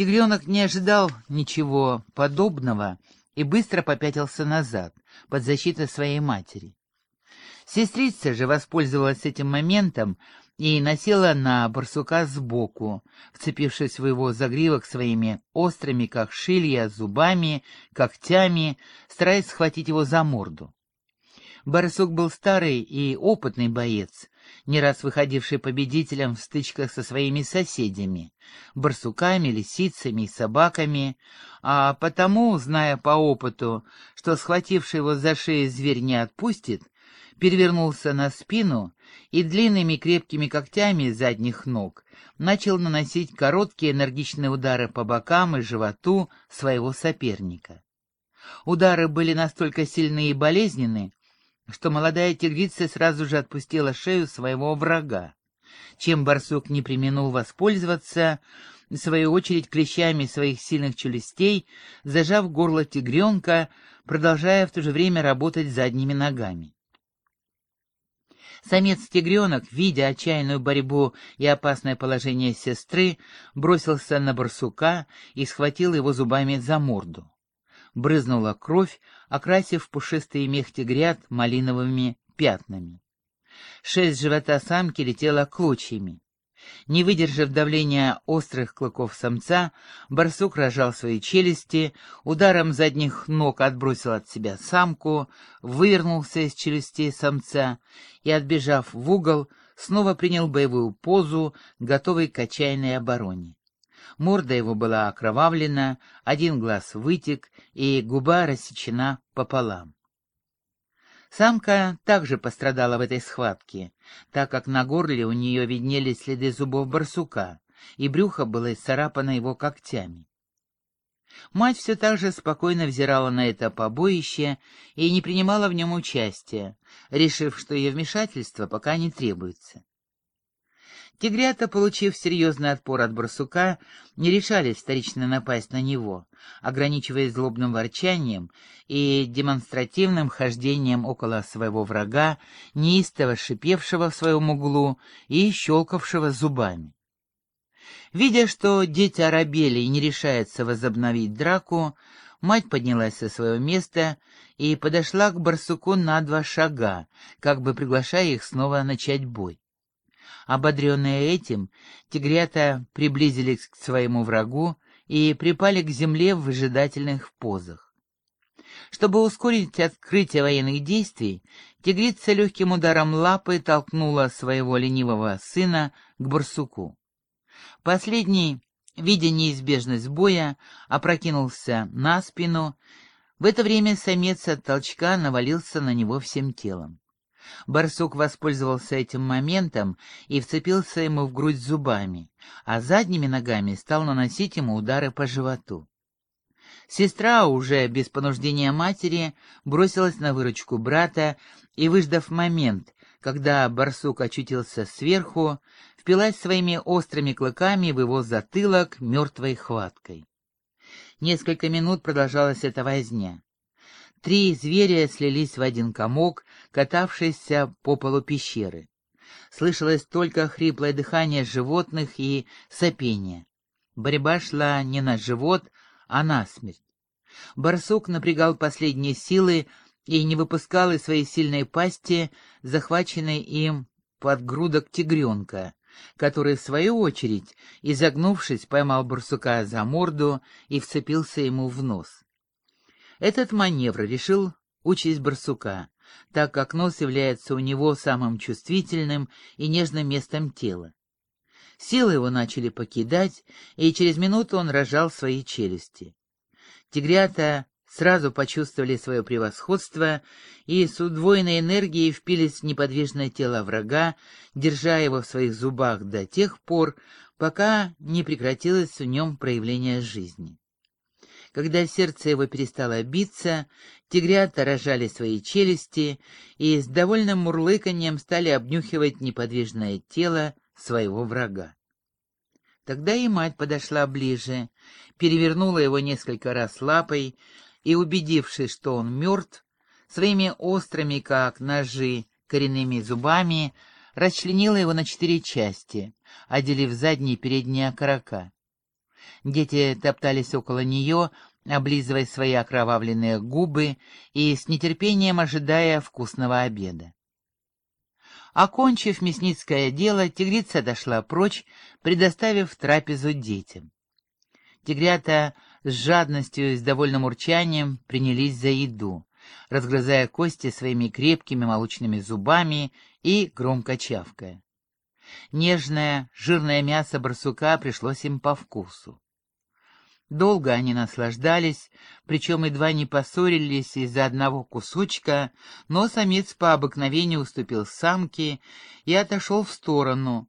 Тигренок не ожидал ничего подобного и быстро попятился назад, под защитой своей матери. Сестрица же воспользовалась этим моментом и насела на барсука сбоку, вцепившись в его загривок своими острыми, как шилья, зубами, когтями, стараясь схватить его за морду. Барсук был старый и опытный боец, не раз выходивший победителем в стычках со своими соседями, барсуками, лисицами и собаками, а потому, зная по опыту, что схвативший его за шею зверь не отпустит, перевернулся на спину и длинными крепкими когтями задних ног начал наносить короткие энергичные удары по бокам и животу своего соперника. Удары были настолько сильны и болезненны, что молодая тигрица сразу же отпустила шею своего врага, чем барсук не применул воспользоваться, в свою очередь клещами своих сильных челюстей, зажав горло тигренка, продолжая в то же время работать задними ногами. Самец-тигренок, видя отчаянную борьбу и опасное положение сестры, бросился на барсука и схватил его зубами за морду брызнула кровь, окрасив пушистый мех тигрят малиновыми пятнами. Шесть живота самки летела клочьями. Не выдержав давления острых клыков самца, барсук рожал свои челюсти, ударом задних ног отбросил от себя самку, вывернулся из челюстей самца и, отбежав в угол, снова принял боевую позу, готовый к отчаянной обороне. Морда его была окровавлена, один глаз вытек, и губа рассечена пополам. Самка также пострадала в этой схватке, так как на горле у нее виднелись следы зубов барсука, и брюхо было исцарапано его когтями. Мать все так же спокойно взирала на это побоище и не принимала в нем участия, решив, что ее вмешательство пока не требуется. Тигрята, получив серьезный отпор от барсука, не решались вторично напасть на него, ограничиваясь злобным ворчанием и демонстративным хождением около своего врага, неистово шипевшего в своем углу и щелкавшего зубами. Видя, что дети оробели и не решаются возобновить драку, мать поднялась со своего места и подошла к барсуку на два шага, как бы приглашая их снова начать бой. Ободренные этим, тигрята приблизились к своему врагу и припали к земле в выжидательных позах. Чтобы ускорить открытие военных действий, тигрица легким ударом лапы толкнула своего ленивого сына к барсуку. Последний, видя неизбежность боя, опрокинулся на спину. В это время самец от толчка навалился на него всем телом. Барсук воспользовался этим моментом и вцепился ему в грудь зубами, а задними ногами стал наносить ему удары по животу. Сестра, уже без понуждения матери, бросилась на выручку брата и, выждав момент, когда барсук очутился сверху, впилась своими острыми клыками в его затылок мертвой хваткой. Несколько минут продолжалась эта возня. Три зверя слились в один комок, катавшийся по полу пещеры. Слышалось только хриплое дыхание животных и сопение. Борьба шла не на живот, а на смерть. Барсук напрягал последние силы и не выпускал из своей сильной пасти захваченный им подгрудок тигренка, который, в свою очередь, изогнувшись, поймал барсука за морду и вцепился ему в нос. Этот маневр решил участь барсука, так как нос является у него самым чувствительным и нежным местом тела. Силы его начали покидать, и через минуту он рожал свои челюсти. Тигрята сразу почувствовали свое превосходство и с удвоенной энергией впились в неподвижное тело врага, держа его в своих зубах до тех пор, пока не прекратилось в нем проявление жизни. Когда сердце его перестало биться, тигрята рожали свои челюсти и с довольным мурлыканьем стали обнюхивать неподвижное тело своего врага. Тогда и мать подошла ближе, перевернула его несколько раз лапой и, убедившись, что он мертв, своими острыми, как ножи, коренными зубами расчленила его на четыре части, отделив задние и передние окорока. Дети топтались около нее, облизывая свои окровавленные губы и с нетерпением ожидая вкусного обеда. Окончив мясницкое дело, тигрица дошла прочь, предоставив трапезу детям. Тигрята с жадностью и с довольным урчанием принялись за еду, разгрызая кости своими крепкими молочными зубами и громко чавкая. Нежное, жирное мясо барсука пришлось им по вкусу. Долго они наслаждались, причем едва не поссорились из-за одного кусочка, но самец по обыкновению уступил самке и отошел в сторону,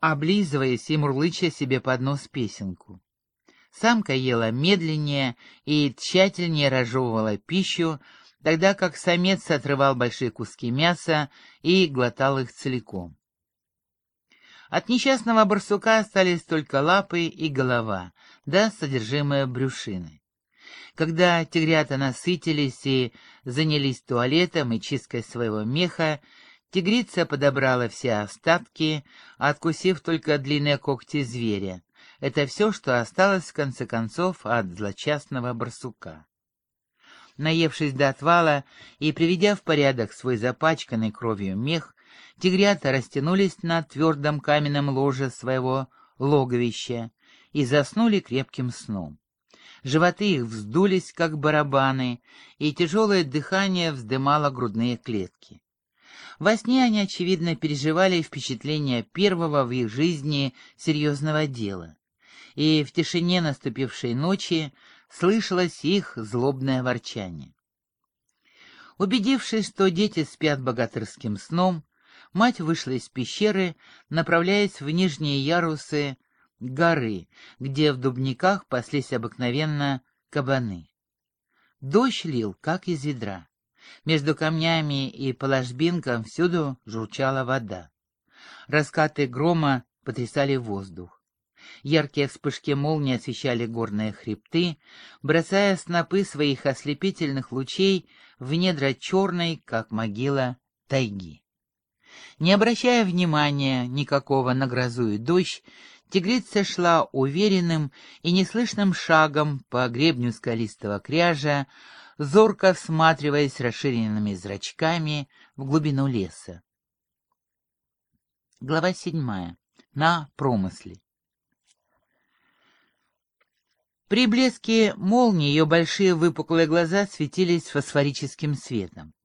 облизываясь и мурлыча себе под нос песенку. Самка ела медленнее и тщательнее разжевывала пищу, тогда как самец отрывал большие куски мяса и глотал их целиком. От несчастного барсука остались только лапы и голова, да содержимое брюшины. Когда тигрята насытились и занялись туалетом и чисткой своего меха, тигрица подобрала все остатки, откусив только длинные когти зверя. Это все, что осталось, в конце концов, от злочастного барсука. Наевшись до отвала и приведя в порядок свой запачканный кровью мех, Тигрята растянулись на твердом каменном ложе своего логовища и заснули крепким сном. Животы их вздулись, как барабаны, и тяжелое дыхание вздымало грудные клетки. Во сне они, очевидно, переживали впечатление первого в их жизни серьезного дела, и в тишине наступившей ночи слышалось их злобное ворчание. Убедившись, что дети спят богатырским сном, мать вышла из пещеры, направляясь в нижние ярусы горы, где в дубниках паслись обыкновенно кабаны. Дождь лил, как из ведра. Между камнями и по ложбинкам всюду журчала вода. Раскаты грома потрясали воздух. Яркие вспышки молнии освещали горные хребты, бросая снопы своих ослепительных лучей в недра черной, как могила, тайги. Не обращая внимания никакого на грозу и дождь, тигрица шла уверенным и неслышным шагом по гребню скалистого кряжа, зорко всматриваясь расширенными зрачками в глубину леса. Глава седьмая. На промысле. При блеске молнии ее большие выпуклые глаза светились фосфорическим светом.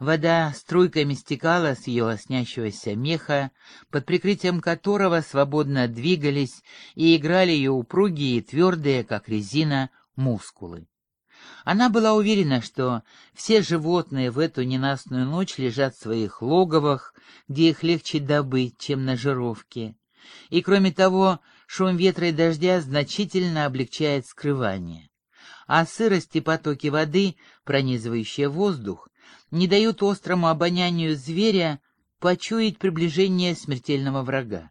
Вода струйками стекала с ее лоснящегося меха, под прикрытием которого свободно двигались и играли ее упругие и твердые, как резина, мускулы. Она была уверена, что все животные в эту ненастную ночь лежат в своих логовах, где их легче добыть, чем на жировке. И, кроме того, шум ветра и дождя значительно облегчает скрывание. А сырость и потоки воды, пронизывающие воздух, не дают острому обонянию зверя почуять приближение смертельного врага.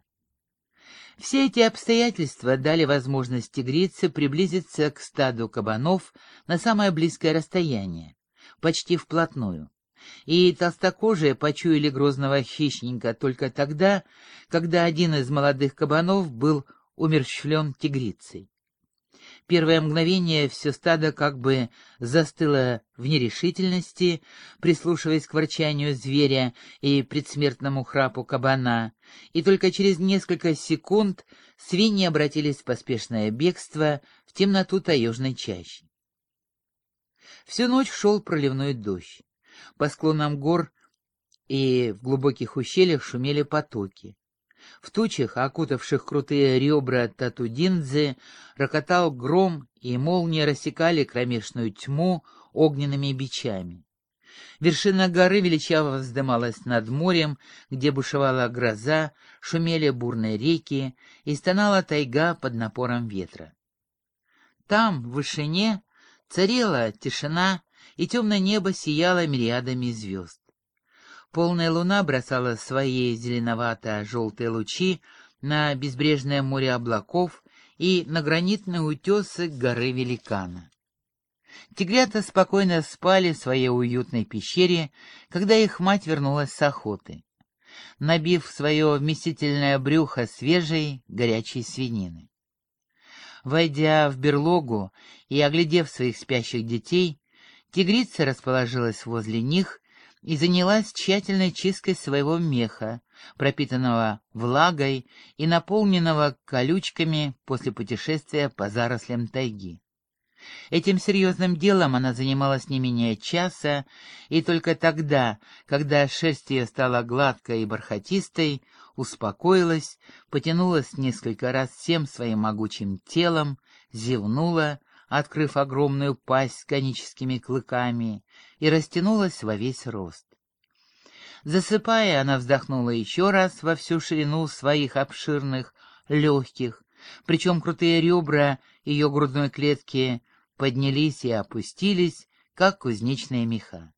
Все эти обстоятельства дали возможность тигрице приблизиться к стаду кабанов на самое близкое расстояние, почти вплотную. И толстокожие почуяли грозного хищника только тогда, когда один из молодых кабанов был умерщвлен тигрицей. Первое мгновение все стадо как бы застыло в нерешительности, прислушиваясь к ворчанию зверя и предсмертному храпу кабана, и только через несколько секунд свиньи обратились в поспешное бегство в темноту таежной чащи. Всю ночь шел проливной дождь. По склонам гор и в глубоких ущельях шумели потоки. В тучах, окутавших крутые ребра Татудинзы, рокотал гром, и молнии рассекали кромешную тьму огненными бичами. Вершина горы величаво вздымалась над морем, где бушевала гроза, шумели бурные реки и стонала тайга под напором ветра. Там, в вышине, царила тишина, и темное небо сияло мириадами звезд. Полная луна бросала свои зеленовато-желтые лучи на безбрежное море облаков и на гранитные утесы горы Великана. Тигрята спокойно спали в своей уютной пещере, когда их мать вернулась с охоты, набив свое вместительное брюхо свежей, горячей свинины. Войдя в берлогу и оглядев своих спящих детей, тигрица расположилась возле них и занялась тщательной чисткой своего меха, пропитанного влагой и наполненного колючками после путешествия по зарослям тайги. Этим серьезным делом она занималась не менее часа, и только тогда, когда шерсть ее стала гладкой и бархатистой, успокоилась, потянулась несколько раз всем своим могучим телом, зевнула, открыв огромную пасть с коническими клыками, и растянулась во весь рост. Засыпая, она вздохнула еще раз во всю ширину своих обширных, легких, причем крутые ребра ее грудной клетки поднялись и опустились, как кузнечные меха.